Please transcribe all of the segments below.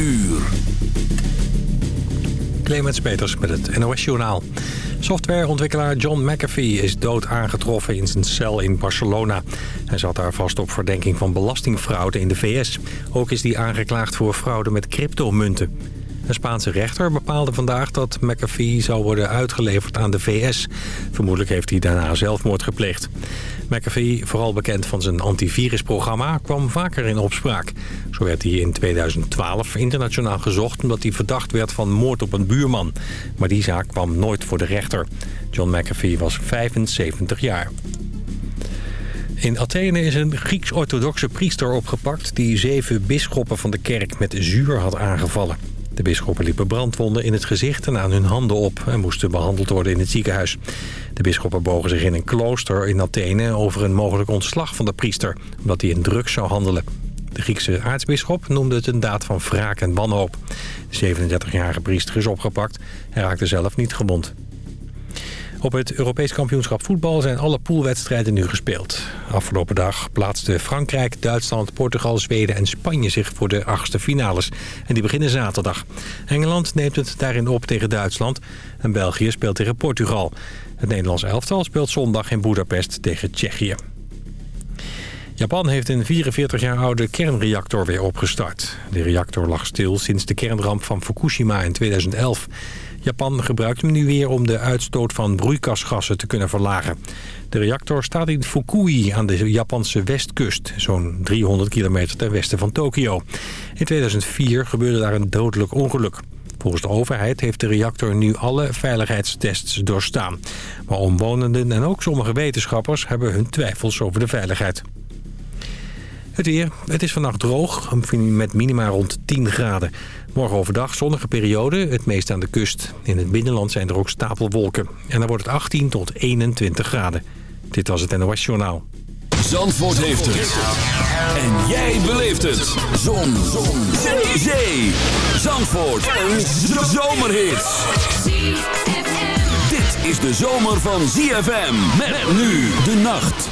uur. Clemens Peters met het NOS Journaal. Softwareontwikkelaar John McAfee is dood aangetroffen in zijn cel in Barcelona. Hij zat daar vast op verdenking van belastingfraude in de VS. Ook is hij aangeklaagd voor fraude met cryptomunten. Een Spaanse rechter bepaalde vandaag dat McAfee zou worden uitgeleverd aan de VS. Vermoedelijk heeft hij daarna zelfmoord gepleegd. McAfee, vooral bekend van zijn antivirusprogramma, kwam vaker in opspraak. Zo werd hij in 2012 internationaal gezocht omdat hij verdacht werd van moord op een buurman. Maar die zaak kwam nooit voor de rechter. John McAfee was 75 jaar. In Athene is een Grieks-orthodoxe priester opgepakt... die zeven bisschoppen van de kerk met zuur had aangevallen. De bisschoppen liepen brandwonden in het gezicht en aan hun handen op... en moesten behandeld worden in het ziekenhuis. De bisschoppen bogen zich in een klooster in Athene... over een mogelijk ontslag van de priester... omdat hij in drugs zou handelen. De Griekse aartsbisschop noemde het een daad van wraak en wanhoop. De 37-jarige priester is opgepakt. Hij raakte zelf niet gewond. Op het Europees kampioenschap voetbal zijn alle poolwedstrijden nu gespeeld. Afgelopen dag plaatsten Frankrijk, Duitsland, Portugal, Zweden en Spanje zich voor de achtste finales. En die beginnen zaterdag. Engeland neemt het daarin op tegen Duitsland en België speelt tegen Portugal. Het Nederlands elftal speelt zondag in Budapest tegen Tsjechië. Japan heeft een 44 jaar oude kernreactor weer opgestart. De reactor lag stil sinds de kernramp van Fukushima in 2011. Japan gebruikt hem nu weer om de uitstoot van broeikasgassen te kunnen verlagen. De reactor staat in Fukui aan de Japanse westkust, zo'n 300 kilometer ten westen van Tokio. In 2004 gebeurde daar een dodelijk ongeluk. Volgens de overheid heeft de reactor nu alle veiligheidstests doorstaan. Maar omwonenden en ook sommige wetenschappers hebben hun twijfels over de veiligheid. Het weer. Het is vannacht droog, met minima rond 10 graden. Morgen overdag zonnige periode, het meest aan de kust. In het binnenland zijn er ook stapelwolken. En dan wordt het 18 tot 21 graden. Dit was het NOS Journaal. Zandvoort heeft het. En jij beleeft het. Zon. Zon. Zee. Zee. Zandvoort. Een zomerhit. Dit is de zomer van ZFM. Met nu de nacht.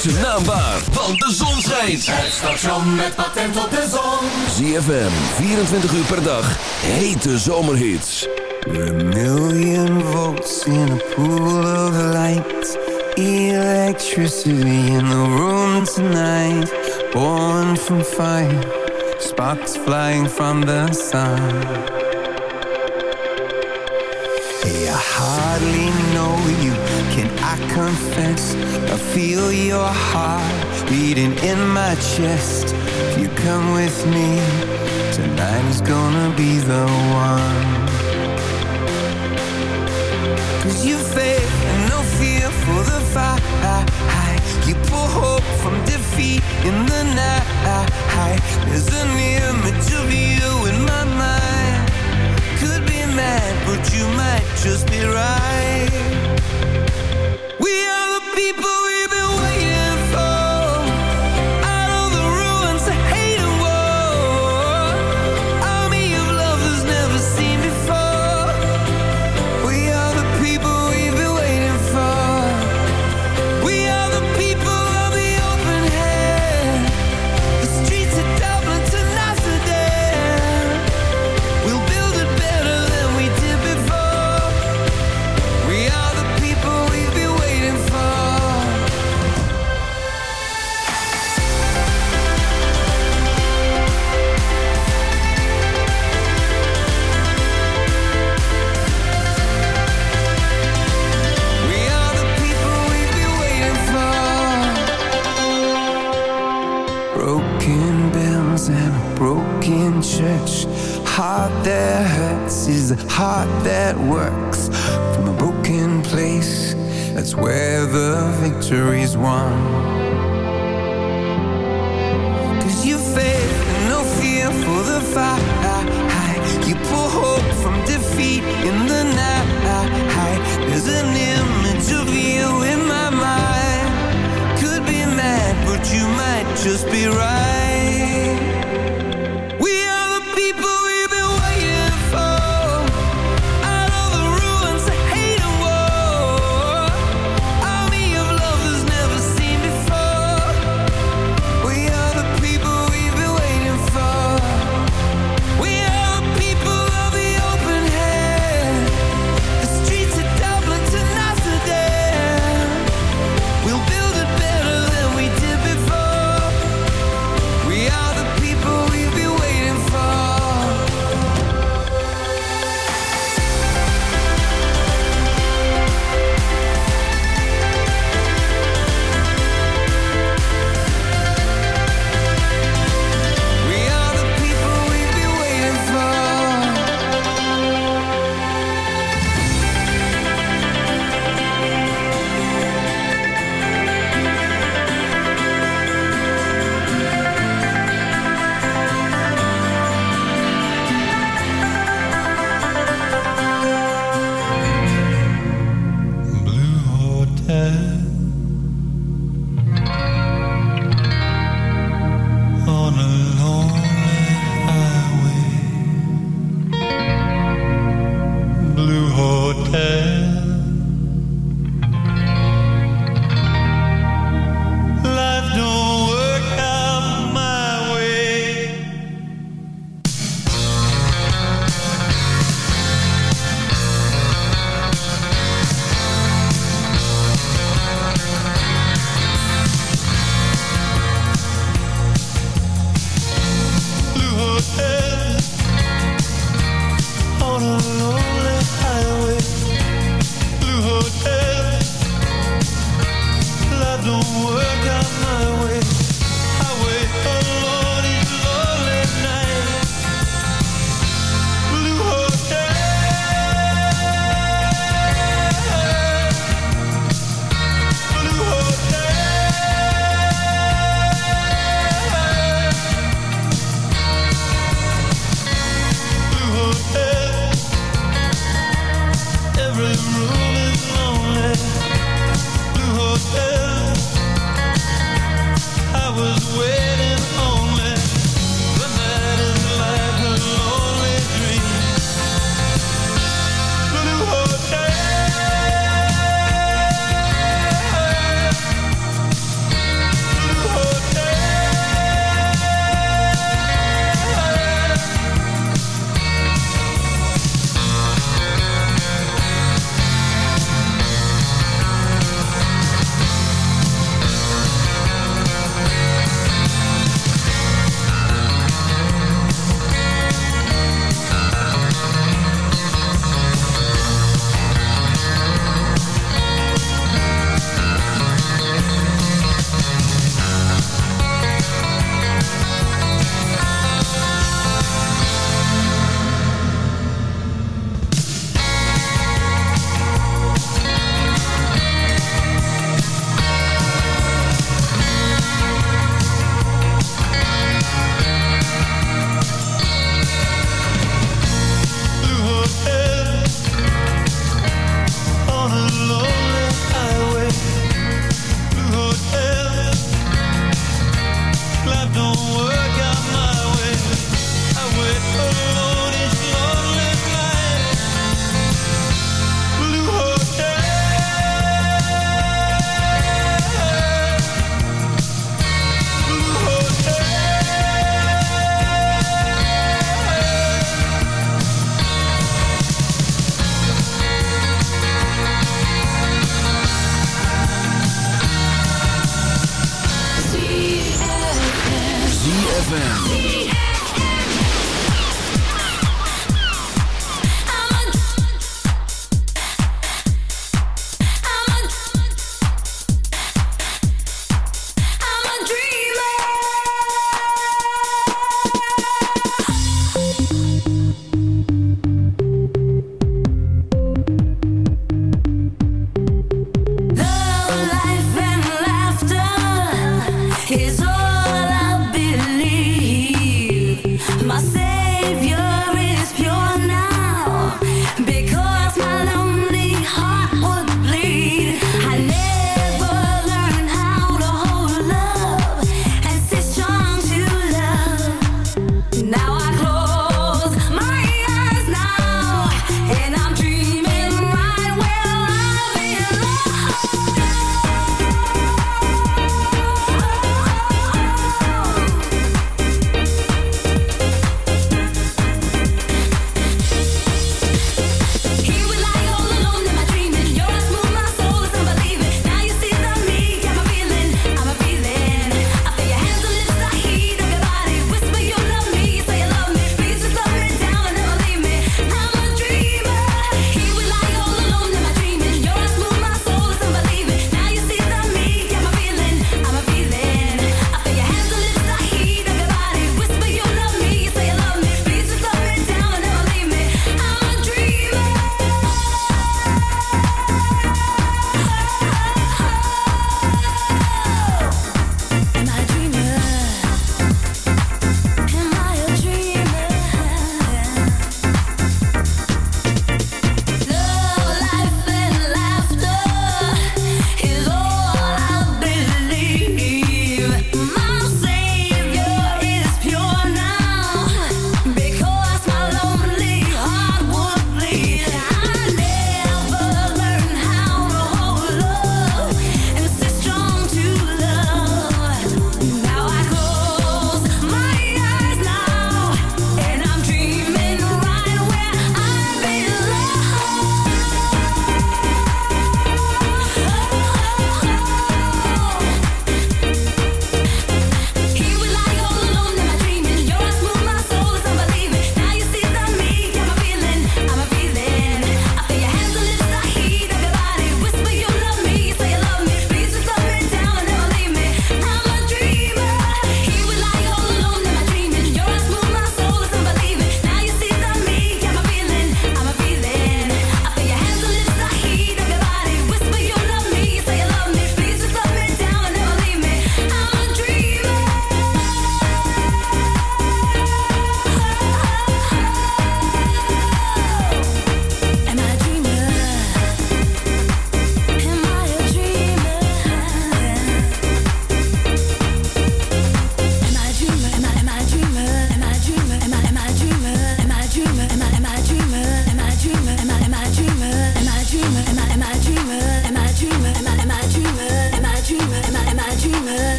ZFM. Maak ze naambaar, want de zon schijnt. Het station met patent op de zon. ZFM, 24 uur per dag. Hete zomerhits. We're a million volts in a pool of light. Electricity in the room tonight. Born from fire. Sparks flying from the sun. I hardly know you, can I confess? I feel your heart beating in my chest. If you come with me, tonight is gonna be the one. Cause you faith and no fear for the fight. You pull hope from defeat in the night. There's an image of you in my mind. Mad, but you might just be right. We are the people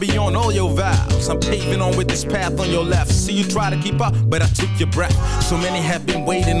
shit. Whom I be on all your vibes. I'm paving on with this path on your left. See you try to keep up, but I took your breath. So many have been waiting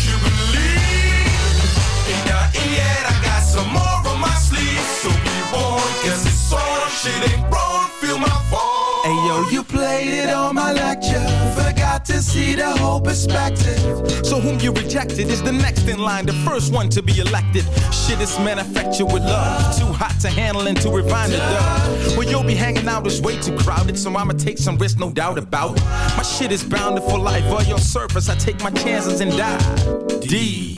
cause it's on, shit ain't wrong, feel my fall Hey yo, you played it on my lecture. Forgot to see the whole perspective. So whom you rejected is the next in line, the first one to be elected. Shit is manufactured with love, too hot to handle and too refined to dub. Where you'll be hanging out is way too crowded, so I'ma take some risks, no doubt about it. My shit is bounded for life. On your surface, I take my chances and die. D.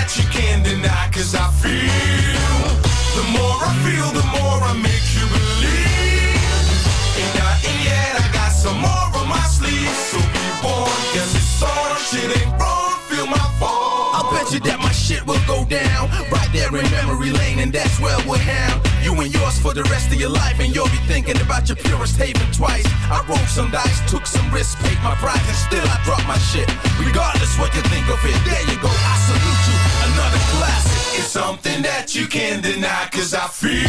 that you can't deny cause I feel The more I feel, the more I make you believe. Ain't nothing yet, I got some more on my sleeve. So be warned, cause it's on, shit ain't wrong, feel my fall I'll bet you that my shit will go down. Right there in memory lane, and that's where we'll have you and yours for the rest of your life. And you'll be thinking about your purest haven twice. I rolled some dice, took some risks, paid my price, and still I dropped my shit. Regardless what you think of it, there you go. I salute you, another classic. It's something that you can't deny cause I feel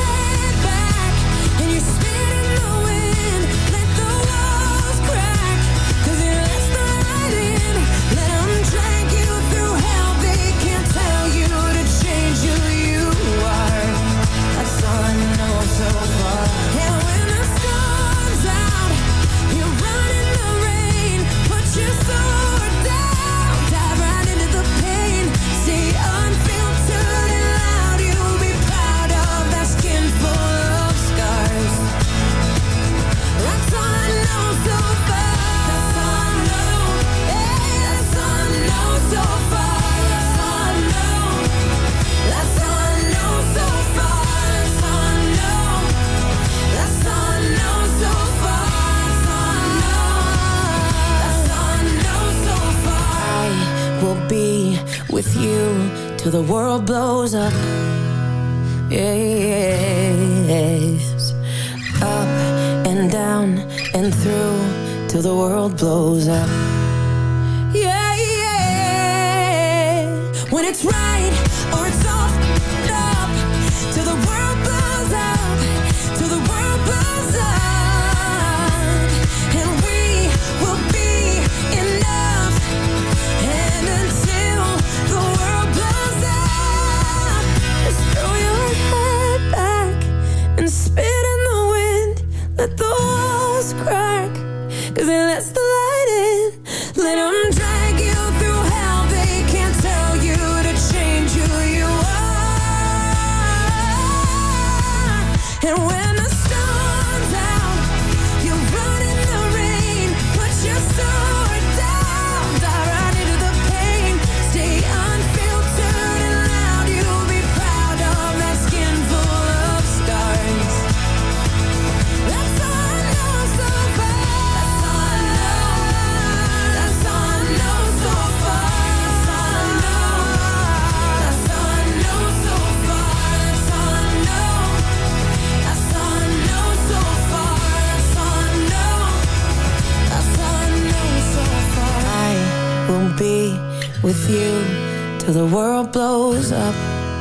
the world blows up.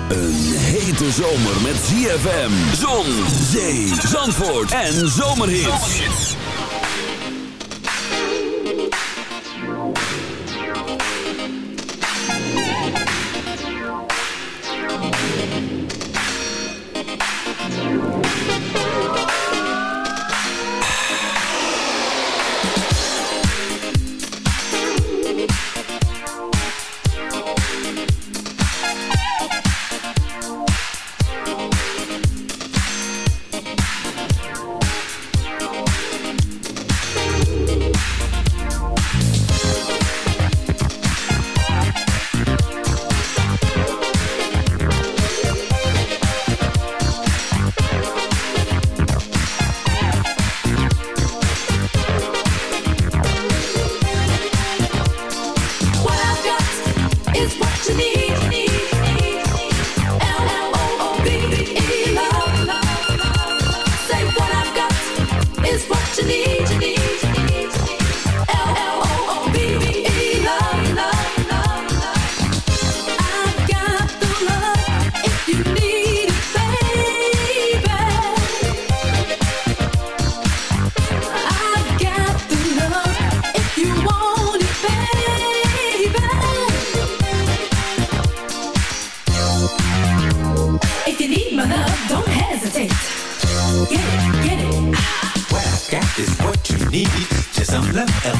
Een hete zomer met ZFM, zon, zee, zandvoort en zomerhit.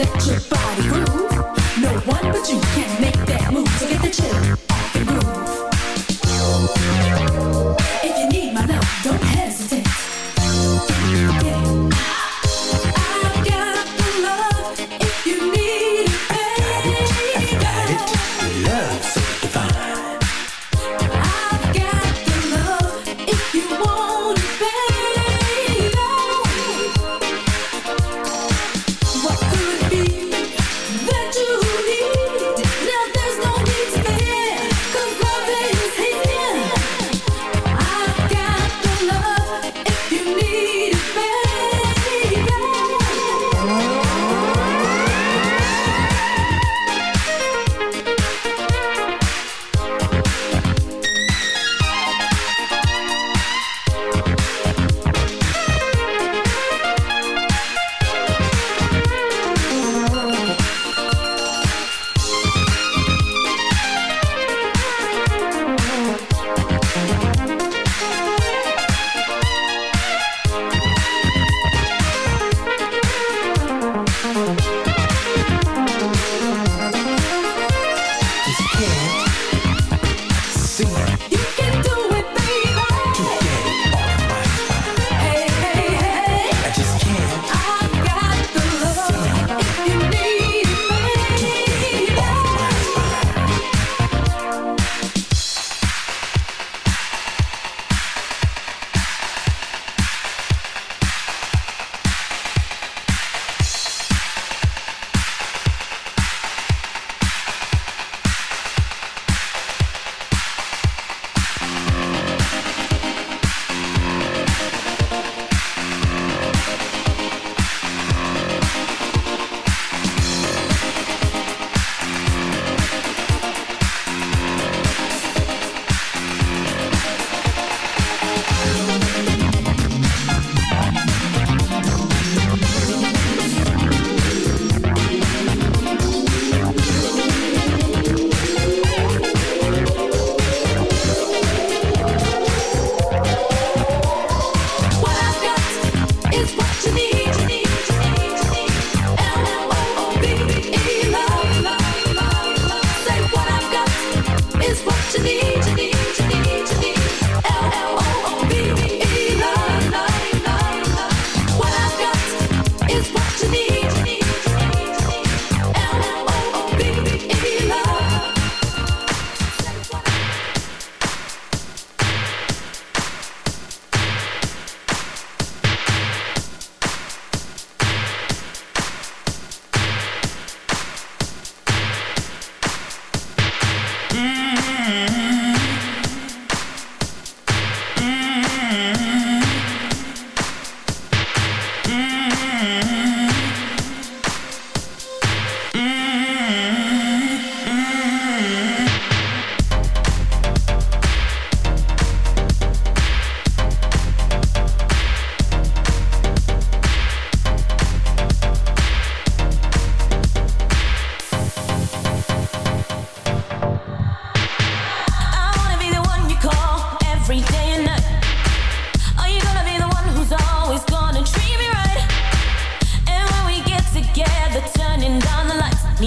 let your body move. No one but you can make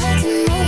Nights and morning,